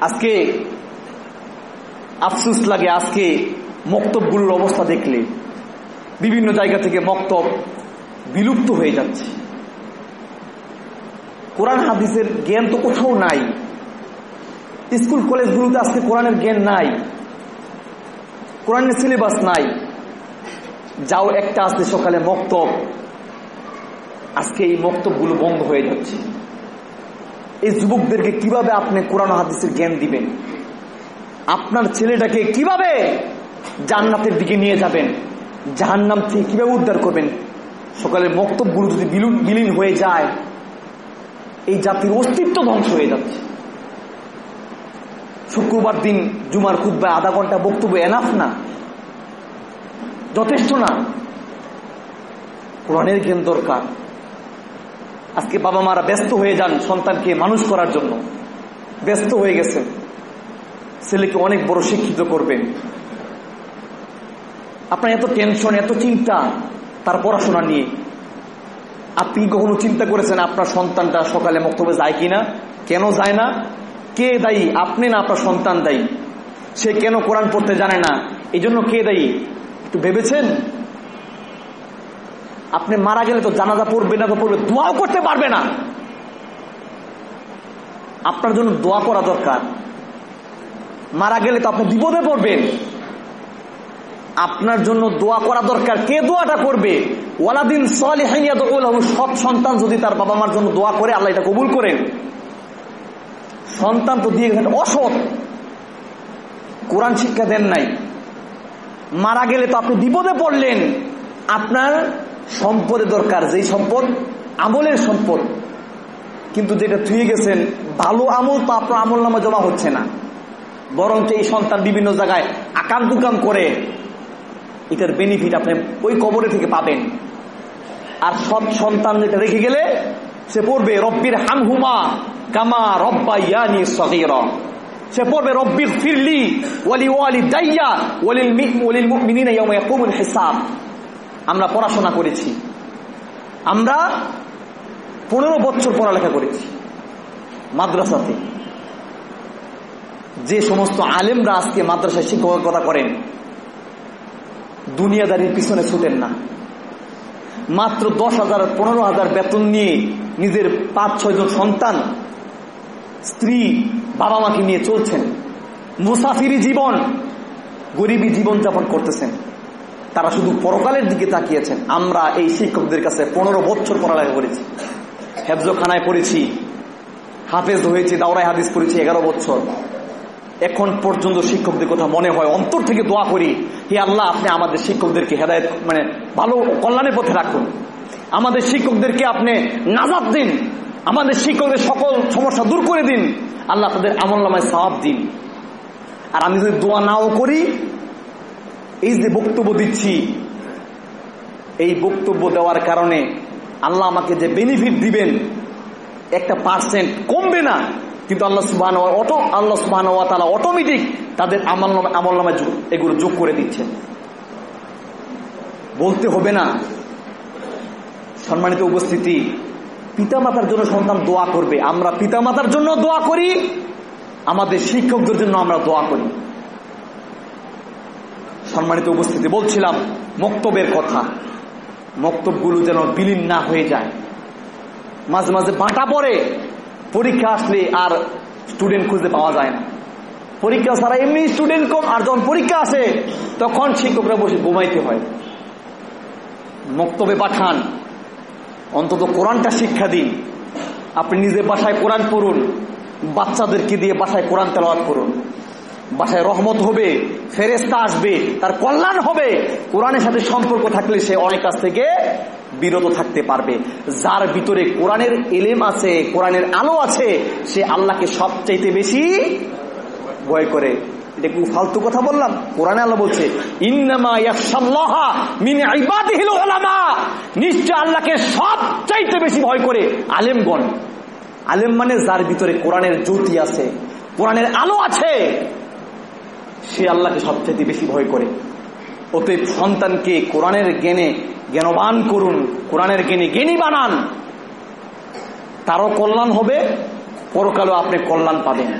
আজকে আফসুস লাগে, আজকে মক্তবগুলোর অবস্থা দেখলে। বিভিন্ন জায়গা থেকে মক্তব বিলুপ্ত হয়ে যাচ্ছে। কোরআন হাদিসের জ্ঞান তো কোথাও নাই। স্কুল, কলেজগুলোতে আজকে কোরআনের জ্ঞান নাই। কোরআনের সিলেবাস নাই। যাও, একটা আসতে সকালে মক্তব। আজকে এই মক্তবগুলো বন্ধ হয়ে যাচ্ছে। এই যুবকদেরকে কীভাবে আপনি কোরআন হাদিসের জ্ঞান দিবেন? আপনার ছেলেটাকে কীভাবে জান্নাতের দিকে নিয়ে যাবেন? জাহান্নাম থেকে কীভাবে উদ্ধার করবেন? সকালের বক্তব্যগুলো যদি বিলীন হয়ে যায়, এই জাতির অস্তিত্ব ধ্বংস হয়ে যাচ্ছে। শুক্রবার দিন জুমার খুদ্ায় আধা ঘণ্টা বক্তব্য এনাফ না? যথেষ্ট না? কোরআনের জ্ঞান দরকার। আজকে বাবা মারা ব্যস্ত হয়ে যান সন্তানকে মানুষ করার জন্য। ব্যস্ত হয়ে গেছেন। ছেলেকে অনেক বড় শিক্ষিত করবেন। আপনার এত টেনশন এত চিন্তা, তার পড়াশোনা নিয়ে। আপনি কখনো চিন্তা করেছেন আপনার সন্তানটা সকালে মক্তবে যায় কিনা? কেন যায় না? কে দায়ী? আপনি না আপনার সন্তান দায়ী? সে কেন কোরআন পড়তে জানে না? এই জন্য কে দায়ী? একটু ভেবেছেন? আপনি মারা গেলে তো জানাজা পড়বে না, তো পড়বে। দোয়াও করতে পারবে না। আপনার জন্য দোয়া করা দরকার। মারা গেলে তো আপনি বিপদে পড়বেন। আপনার জন্য দোয়া করা দরকার। কে দোয়াটা করবে? ওয়ালাদিন সব সন্তান যদি তার বাবা মার জন্য দোয়া করে, আল্লাহ এটা কবুল করেন। সন্তান তো দিয়ে গেছেন অসৎ। কোরআন শিক্ষা দেন নাই। মারা গেলে তো আপনি বিপদে পড়লেন। আপনার সম্পদের দরকার, যেই সম্পদ, আমলের সম্পদ। কিন্তু যেটা থুয়ে গেছেন, ভালো আমল তো আপনার আমল নামা জমা হচ্ছে না। বরং এই সন্তান বিভিন্ন জায়গায় আকাম দুকাম করে। এটার বেনিফিট আপনি ওই কবরে থেকে পাবেন। আর সব সন্তান যেটা রেখে গেলে, সে পড়বে, রব্বির হামহুমা কামা রব্বা ইয়ানি সগীরা। সে পড়বে রব্বির ফিরলি ওয়ালি ওয়ালি দাইয়া ওয়ালিল মুমিনিনা ইয়াউমা ইয়াকুমুল হিসাব। আমরা পড়াশোনা করেছি। আমরা পনেরো বছর পড়ালেখা করেছি মাদ্রাসাতে। যে সমস্ত আলেমরা আজকে মাদ্রাসায় শিক্ষকতা করেন, দুনিয়াদারির পিছনে ছুটেন না। মাত্র দশ হাজার, পনেরো হাজার বেতন নিয়ে নিজের পাঁচ ছয়জন সন্তান, স্ত্রী, বাবা মাকে নিয়ে চলছেন। মুসাফিরি জীবন, গরিবী জীবন যাপন করতেছেন। তারা শুধু পরকালের দিকে তাকিয়েছেন। আমরা এই শিক্ষকদের কাছে পনেরো বছর পড়ালেখা করেছি। হেফজখানায় পড়েছি। হাফেজ হয়েছি দাওরাই হাদিস পড়েছি এগারো বছর। এখন পর্যন্ত শিক্ষকদের কথা মনে হয়, অন্তর থেকে দোয়া করি, হে আল্লাহ, আপনি আমাদের শিক্ষকদেরকে হেদায়ত মানে ভালো কল্যাণের পথে রাখুন। আমাদের শিক্ষকদেরকে আপনি নাজাদ দিন। আমাদের শিক্ষকদের সকল সমস্যা দূর করে দিন। আল্লাহ তাদের আমল নামায় সাহাব দিন। আর আমি যদি দোয়া নাও করি এই যে বক্তব্য দিচ্ছি, এই বক্তব্য দেওয়ার কারণে আল্লাহ আমাকে যে বেনিফিট দিবেন, একটা পার্সেন্ট কমবে না। কিন্তু আল্লাহ সুবাহ অটো, আল্লাহ সুবাহ তারা অটোমেটিক তাদের আমল আমল নামায় এগুলো যোগ করে দিচ্ছেন। বলতে হবে না, সম্মানিত উপস্থিতি, পিতামাতার জন্য সন্তান দোয়া করবে। আমরা পিতামাতার জন্য দোয়া করি, আমাদের শিক্ষকদের জন্য আমরা দোয়া করি। সম্মানিত উপস্থিতি, বলছিলাম মক্তবের কথা। মক্তবগুলো যেন বিলীন না হয়ে যায়। মাঝে মাঝে বাঁটা পড়ে, পরীক্ষা আসলে আর স্টুডেন্ট খুঁজে পাওয়া যায় না। পরীক্ষা ছাড়া এমনি স্টুডেন্ট কম, আর যখন পরীক্ষা আসে, তখন শিক্ষকরা বসে ঘুমাইতে হয়। মক্তবে পাঠান, অন্তত কোরআনটা শিক্ষা দিন। আপনি নিজের বাসায় কোরআন পড়ুন, বাচ্চাদেরকে দিয়ে বাসায় কোরআন তেলাওয়াত করুন। বাসায় রহমত হবে ফেরেস্তা আসবে, তার কল্যাণ হবে। কোরআনের সাথে সম্পর্ক থাকলে সে অনেক কাছ থেকে বিরত থাকতে পারবে। যার ভিতরে কোরআনের এলেম আছে, কোরআনের আলো আছে, সে আল্লাহকে সবচাইতে বেশি ভয় করে। এটা কি ফালতু কথা বললাম? কোরআনে আল্লাহ বলছে নিশ্চয় আল্লাহকে সবচাইতে বেশি ভয় করে আলেমগণ। আলেম মানে যার ভিতরে কোরআনের জ্যোতি আছে, কোরআনের আলো আছে। সে আল্লাহকে সবচেয়ে বেশি ভয় করে। অতএব সন্তানকে কোরআনের জ্ঞানে জ্ঞানবান করুন, কোরআনের জ্ঞানে জ্ঞানী বানান। তারও কল্যাণ হবে, পরকালও আপনি কল্যাণ পাবেন।